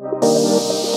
Thank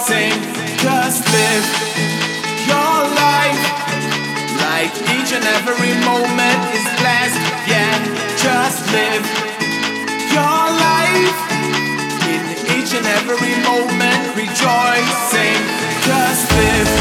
rejoicing. Just live your life like each and every moment is blessed. Yeah, just live your life in each and every moment rejoicing. Just live